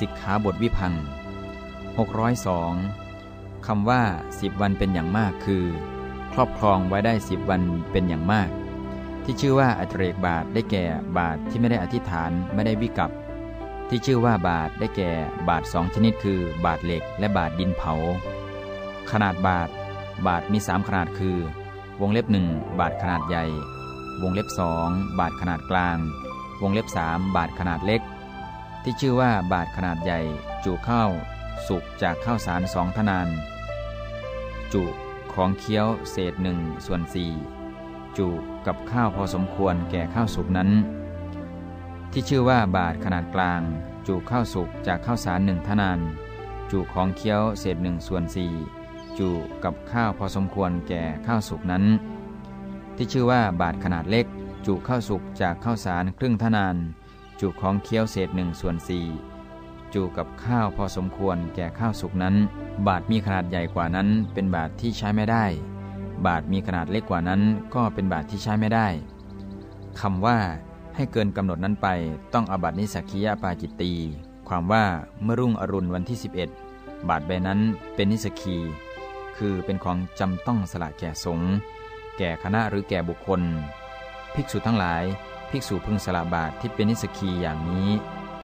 สิกขาบทวิพัง602 คำว่าสิบวันเป็นอย่างมากคือ ครอบครองไว้ได้สิบวันเป็นอย่างมาก ที่ชื่อว่าอัตเรกบาทได้แก่บาทที่ไม่ได้อธิษฐานไม่ได้วิกับที่ชื่อว่าบาทได้แก่บาทสองชนิดคือ บาทเหล็กและบาทดินเผา ขนาดบาท บาทมีสามขนาดคือ วงเล็บหนึ่งบาทขนาดใหญ่ วงเล็บสองบาทขนาดกลาง วงเล็บสามบาทขนาดเล็ก ที่ชื่อว่าบาทขนาดใหญ่ จุข้าวสุกจากข้าวสารสองทนาน จุของเคี้ยวเศษหนึ่งส่วนสี่จุกับข้าวพอสมควรแก่ข้าวสุกนั้น ที่ชื่อว่าบาทขนาดกลาง จุข้าวสุกจากข้าวสารหนึ่งทนาน จุของเคี้ยวเศษหนึ่งส่วนสี่จุกับข้าวพอสมควรแก่ข้าวสุกนั้น ที่ชื่อว่าบาทขนาดเล็ก จุข้าวสุกจากข้าวสารครึ่งทนาน จุของเคี้ยวเศษหนึ่งส่วนสี่จูกับข้าวพอสมควรแก่ข้าวสุกนั้น บาทมีขนาดใหญ่กว่านั้น เป็นบาทที่ใช้ไม่ได้ บาทมีขนาดเล็กกว่านั้น ก็เป็นบาทที่ใช้ไม่ได้คำว่าให้เกินกำหนดนั้นไป ต้องอาบัตินิสักียปาจิตตี ความว่าเมื่อรุ่งอรุณวันที่ 11 บาทใบนั้นเป็นนิสกี คือเป็นของจำต้องสละแก่สงฆ์แก่คณะหรือแก่บุคคล ภิกษุทั้งหลาย ภิกษุพึงสละบาทที่เป็นนิสกีอย่างนี้